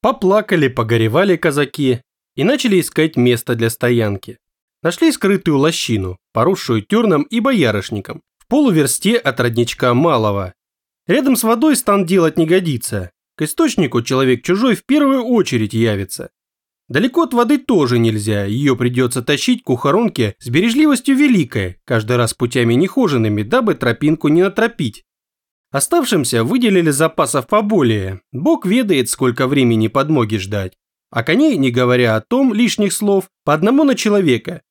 Поплакали, погоревали казаки и начали искать место для стоянки. Нашли скрытую лощину, поросшую терном и боярышником, в полуверсте от родничка Малого. Рядом с водой стан делать не годится. К источнику человек чужой в первую очередь явится. Далеко от воды тоже нельзя, ее придется тащить к ухоронке с бережливостью великой, каждый раз путями нехоженными, дабы тропинку не натропить. Оставшимся выделили запасов поболее, бог ведает, сколько времени подмоги ждать. А коней, не говоря о том лишних слов, по одному на человека.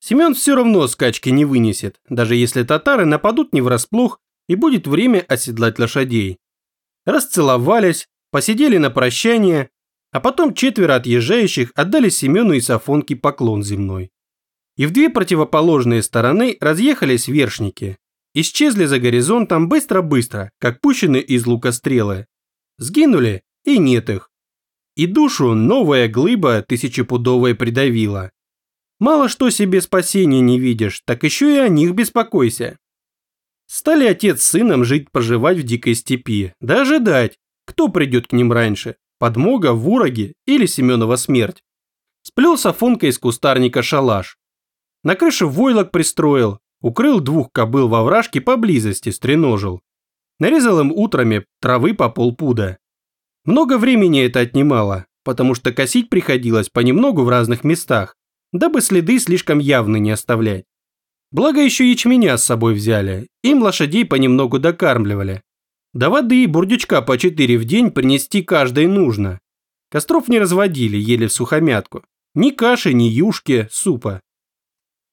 Семен все равно скачки не вынесет, даже если татары нападут не врасплох и будет время оседлать лошадей. Расцеловались, посидели на прощание, а потом четверо отъезжающих отдали Семену и Сафонке поклон земной. И в две противоположные стороны разъехались вершники. Исчезли за горизонтом быстро-быстро, как пущены из лука стрелы. Сгинули, и нет их. И душу новая глыба тысячепудовая придавила. Мало что себе спасения не видишь, так еще и о них беспокойся. Стали отец с сыном жить-поживать в дикой степи, да ожидать, кто придет к ним раньше, подмога в уроге или Семенова смерть. Сплел Сафонка из кустарника шалаш. На крыше войлок пристроил, укрыл двух кобыл во вражке поблизости, стреножил. Нарезал им утрами травы по полпуда. Много времени это отнимало, потому что косить приходилось понемногу в разных местах, дабы следы слишком явно не оставлять. Благо еще ячменя с собой взяли, им лошадей понемногу докармливали. До воды и бурдючка по четыре в день принести каждой нужно. Костров не разводили, ели в сухомятку. Ни каши, ни юшки, супа.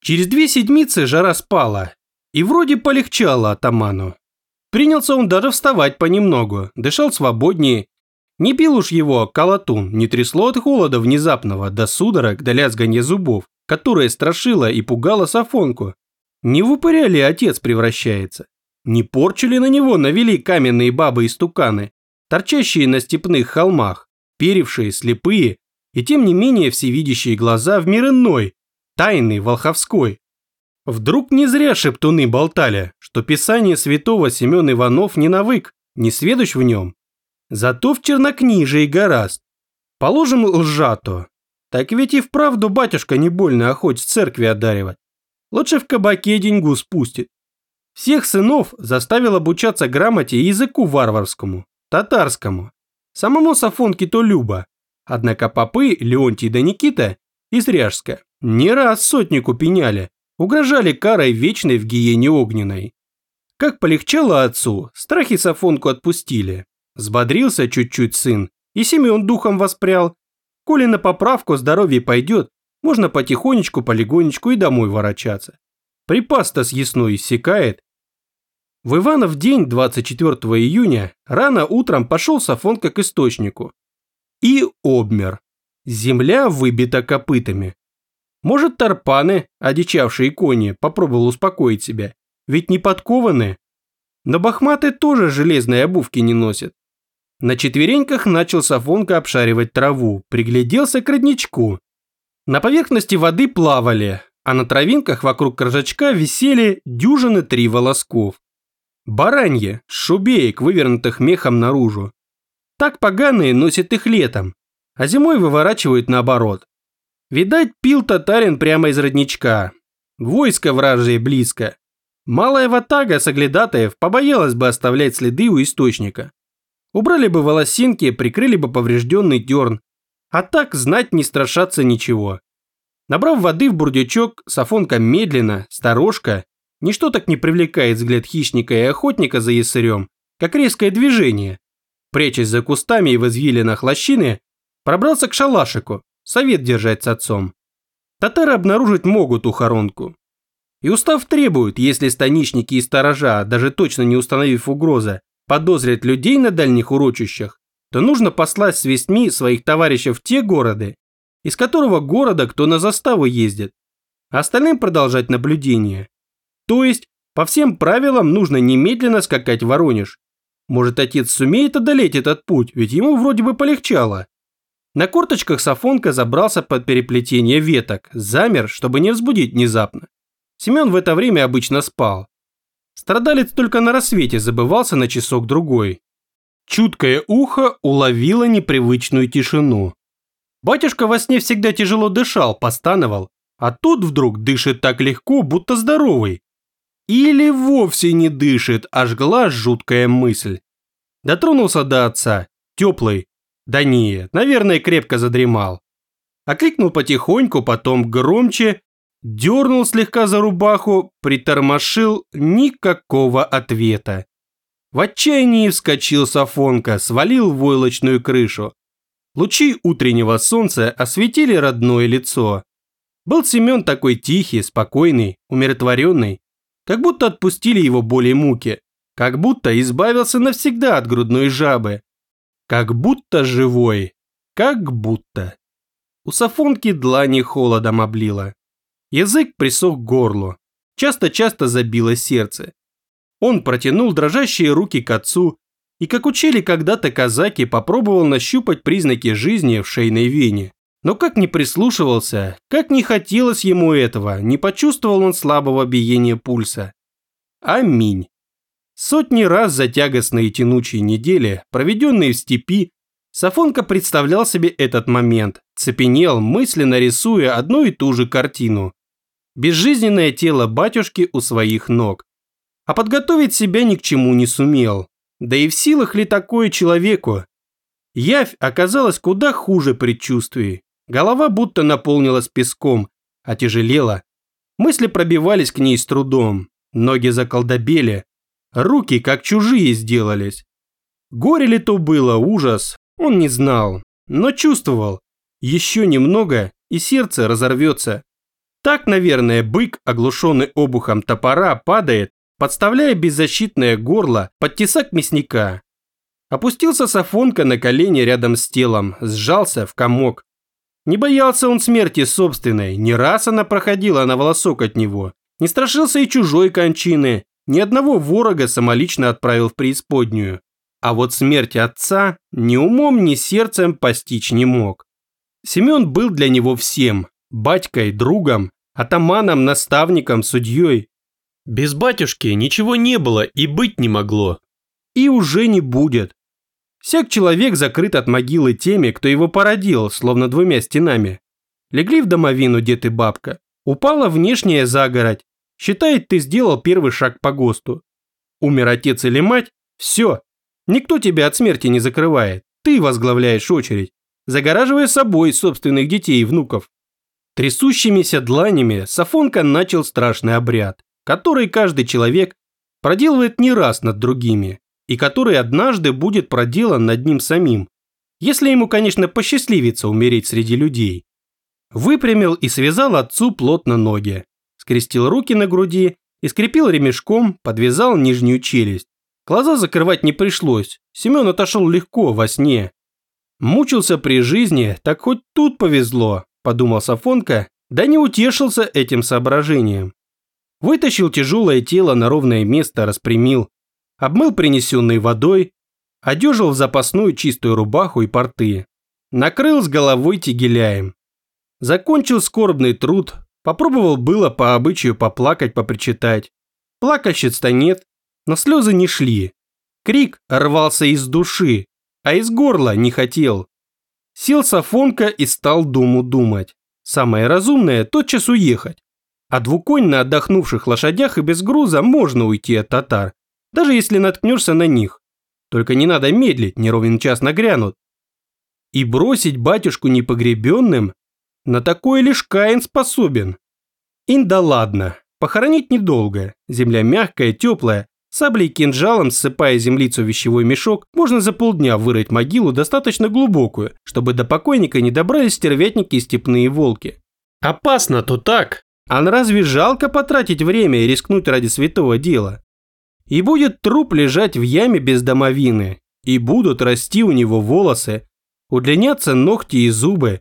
Через две седмицы жара спала, и вроде полегчало атаману. Принялся он даже вставать понемногу, дышал свободнее. Не бил уж его колотун, не трясло от холода внезапного до судорог, до лязганья зубов, которое страшило и пугало Сафонку. Не в ли отец превращается? Не порчили на него навели каменные бабы и стуканы, торчащие на степных холмах, перевшие, слепые и тем не менее всевидящие глаза в мир иной, тайный, волховской. Вдруг не зря шептуны болтали, что писание святого Семен Иванов не навык, не сведущ в нем. Зато в чернокнижии гораст. Положим лжато. Так ведь и вправду батюшка не больно охоть с церкви одаривать. Лучше в кабаке деньгу спустит. Всех сынов заставил обучаться грамоте и языку варварскому, татарскому. Самому Сафонке то Люба. Однако попы Леонтий да Никита из Ряжска не раз сотнику пеняли, угрожали карой вечной в гиене огненной. Как полегчало отцу, страхи Сафонку отпустили. Сбодрился чуть-чуть сын, и Семен духом воспрял. Коли на поправку здоровье пойдет, можно потихонечку, полегонечку и домой ворочаться. Припас-то съестной иссякает. В Иванов день 24 июня рано утром пошел Сафонка к источнику. И обмер. Земля выбита копытами. Может, тарпаны, одичавшие кони, попробовал успокоить себя. Ведь не подкованы. Но бахматы тоже железной обувки не носят. На четвереньках начал Сафонка обшаривать траву, пригляделся к родничку. На поверхности воды плавали, а на травинках вокруг крыжачка висели дюжины три волосков. Баранье, шубеек, вывернутых мехом наружу. Так поганые носят их летом, а зимой выворачивают наоборот. Видать, пил татарин прямо из родничка. Войско вражье близко. Малая ватага соглядатаев побоялась бы оставлять следы у источника. Убрали бы волосинки, прикрыли бы поврежденный дерн. А так знать не страшаться ничего. Набрав воды в бурдючок, Сафонка медленно, сторожка, ничто так не привлекает взгляд хищника и охотника за ясырем, как резкое движение. Прячась за кустами и в извилинах лощины, пробрался к шалашику, совет держать с отцом. Татары обнаружить могут ухоронку. И устав требует, если станичники и сторожа, даже точно не установив угрозы, подозрят людей на дальних урочищах, то нужно послать с вестьми своих товарищей в те города, из которого города кто на заставу ездит, а остальным продолжать наблюдение. То есть, по всем правилам нужно немедленно скакать в Воронеж. Может, отец сумеет одолеть этот путь, ведь ему вроде бы полегчало. На корточках Сафонка забрался под переплетение веток, замер, чтобы не взбудить внезапно. Семен в это время обычно спал. Страдалец только на рассвете забывался на часок-другой. Чуткое ухо уловило непривычную тишину. Батюшка во сне всегда тяжело дышал, постановал, а тут вдруг дышит так легко, будто здоровый. Или вовсе не дышит, а жгла жуткая мысль. Дотронулся до отца, теплый. Да нет, наверное, крепко задремал. Окликнул потихоньку, потом громче, дернул слегка за рубаху, притормошил никакого ответа. В отчаянии вскочил Сафонка, свалил войлочную крышу. Лучи утреннего солнца осветили родное лицо. Был Семен такой тихий, спокойный, умиротворенный, как будто отпустили его боли муки, как будто избавился навсегда от грудной жабы, как будто живой, как будто. У Сафонки длани холодом облило. Язык присох к горлу. Часто-часто забило сердце. Он протянул дрожащие руки к отцу и, как учили когда-то казаки, попробовал нащупать признаки жизни в шейной вене. Но как не прислушивался, как не хотелось ему этого, не почувствовал он слабого биения пульса. Аминь. Сотни раз за тягостные тянучие недели, проведенные в степи, Сафонка представлял себе этот момент, цепенел, мысленно рисуя одну и ту же картину. Безжизненное тело батюшки у своих ног. А подготовить себя ни к чему не сумел. Да и в силах ли такое человеку? Явь оказалась куда хуже предчувствий. Голова будто наполнилась песком, отяжелела. Мысли пробивались к ней с трудом. Ноги заколдобели. Руки как чужие сделались. Горе ли то было, ужас, он не знал, но чувствовал. Еще немного, и сердце разорвется. Так, наверное, бык, оглушенный обухом топора, падает, подставляя беззащитное горло под тесак мясника. Опустился Сафонка на колени рядом с телом, сжался в комок. Не боялся он смерти собственной, не раз она проходила на волосок от него. Не страшился и чужой кончины, ни одного ворога самолично отправил в преисподнюю. А вот смерть отца ни умом, ни сердцем постичь не мог. Семен был для него всем – батькой, другом, атаманом, наставником, судьей. Без батюшки ничего не было и быть не могло. И уже не будет. Всяк человек закрыт от могилы теми, кто его породил, словно двумя стенами. Легли в домовину дед и бабка. Упала внешняя загородь. Считает, ты сделал первый шаг по ГОСТу. Умер отец или мать – все, Никто тебя от смерти не закрывает. Ты возглавляешь очередь, загораживая собой собственных детей и внуков. Трясущимися дланями Сафонка начал страшный обряд, который каждый человек проделывает не раз над другими, и который однажды будет проделан над ним самим, если ему, конечно, посчастливится умереть среди людей. Выпрямил и связал отцу плотно ноги, скрестил руки на груди и скрепил ремешком, подвязал нижнюю челюсть. Глаза закрывать не пришлось, Семен отошел легко во сне. Мучился при жизни, так хоть тут повезло, подумал Сафонка, да не утешился этим соображением. Вытащил тяжелое тело на ровное место, распрямил, обмыл принесенной водой, одежил в запасную чистую рубаху и порты, накрыл с головой тегеляем. Закончил скорбный труд, попробовал было по обычаю поплакать, попричитать. Плакальщиц-то нет, но слезы не шли. Крик рвался из души, а из горла не хотел. Сел Сафонка и стал думу думать. Самое разумное – тотчас уехать. А двуконь на отдохнувших лошадях и без груза можно уйти от татар, даже если наткнешься на них. Только не надо медлить, не ровен час нагрянут. И бросить батюшку непогребенным? На такое лишь Каин способен. Ин да ладно, похоронить недолго, земля мягкая, теплая, Саблей и кинжалом, ссыпая землицу в вещевой мешок, можно за полдня вырыть могилу достаточно глубокую, чтобы до покойника не добрались стервятники и степные волки. Опасно-то так. А разве жалко потратить время и рискнуть ради святого дела? И будет труп лежать в яме без домовины, и будут расти у него волосы, удлиняться ногти и зубы,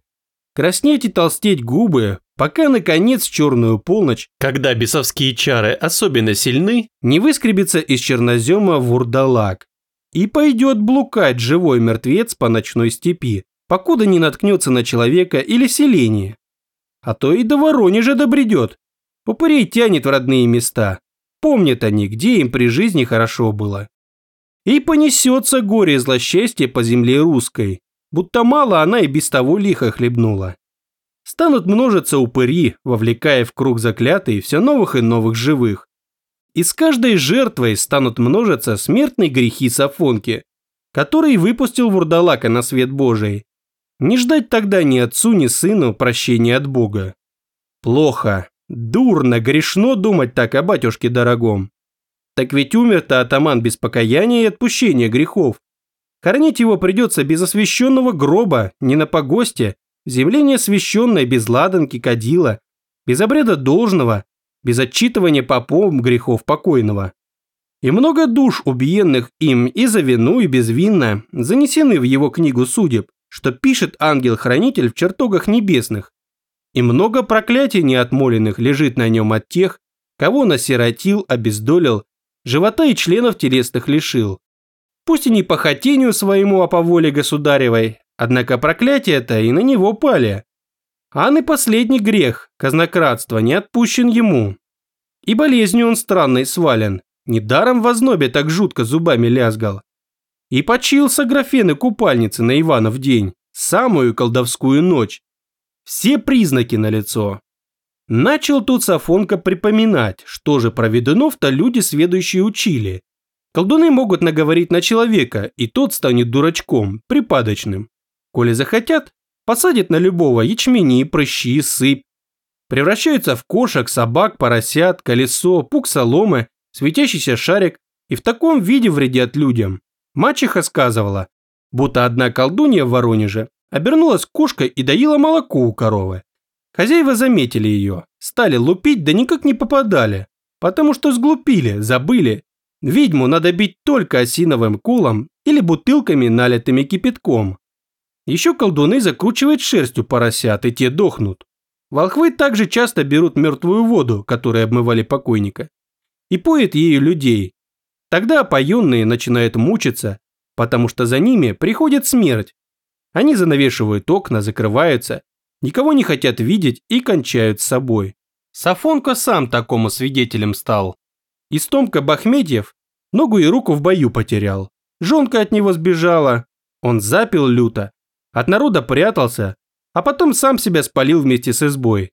краснеть и толстеть губы, пока, наконец, черную полночь, когда бесовские чары особенно сильны, не выскребется из чернозема вурдалак и пойдет блукать живой мертвец по ночной степи, покуда не наткнется на человека или селение. А то и до Воронежа добредет. Упырей тянет в родные места. Помнят они, где им при жизни хорошо было. И понесется горе и злосчастье по земле русской, будто мало она и без того лихо хлебнула. Станут множиться упыри, вовлекая в круг заклятый все новых и новых живых. И с каждой жертвой станут множиться смертные грехи Сафонки, который выпустил вурдалака на свет Божий. Не ждать тогда ни отцу, ни сыну прощения от Бога. Плохо, дурно, грешно думать так о батюшке дорогом. Так ведь умер-то атаман без покаяния и отпущения грехов. Хоронить его придется без освященного гроба, не на погосте, в земле не освященной, без ладанки, кадила, без обряда должного, без отчитывания попом грехов покойного. И много душ, убиенных им и за вину, и безвинно, занесены в его книгу судеб, что пишет ангел-хранитель в чертогах небесных. И много проклятий неотмоленных лежит на нем от тех, кого насиротил, обездолил, живота и членов телесных лишил. Пусть и не по хотению своему, а по воле государевой, однако проклятие это и на него пали. Ан и последний грех, казнократство, не отпущен ему. И болезнью он странной свален, недаром в ознобе так жутко зубами лязгал. И почился графены купальницы на Ивана в день, самую колдовскую ночь. Все признаки налицо. Начал тут Сафонка припоминать, что же про ведунов-то люди сведущие учили. Колдуны могут наговорить на человека, и тот станет дурачком, припадочным. Коли захотят, посадят на любого ячмени, прыщи, сыпь. Превращаются в кошек, собак, поросят, колесо, пук соломы, светящийся шарик и в таком виде вредят людям. Мачеха сказывала, будто одна колдунья в Воронеже обернулась кошкой и доила молоко у коровы. Хозяева заметили ее, стали лупить, да никак не попадали, потому что сглупили, забыли. Ведьму надо бить только осиновым кулом или бутылками, налитыми кипятком. Еще колдуны закручивают шерстью поросят, и те дохнут. Волхвы также часто берут мертвую воду, которой обмывали покойника, и поят ею людей, Тогда опоенные начинают мучиться, потому что за ними приходит смерть. Они занавешивают окна, закрываются, никого не хотят видеть и кончают с собой. Сафонко сам такому свидетелем стал. Истомка Бахметьев ногу и руку в бою потерял. Жонка от него сбежала. Он запил люто, от народа прятался, а потом сам себя спалил вместе с избой.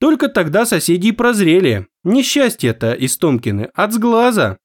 Только тогда соседи прозрели. Несчастье-то, Истомкины, от сглаза.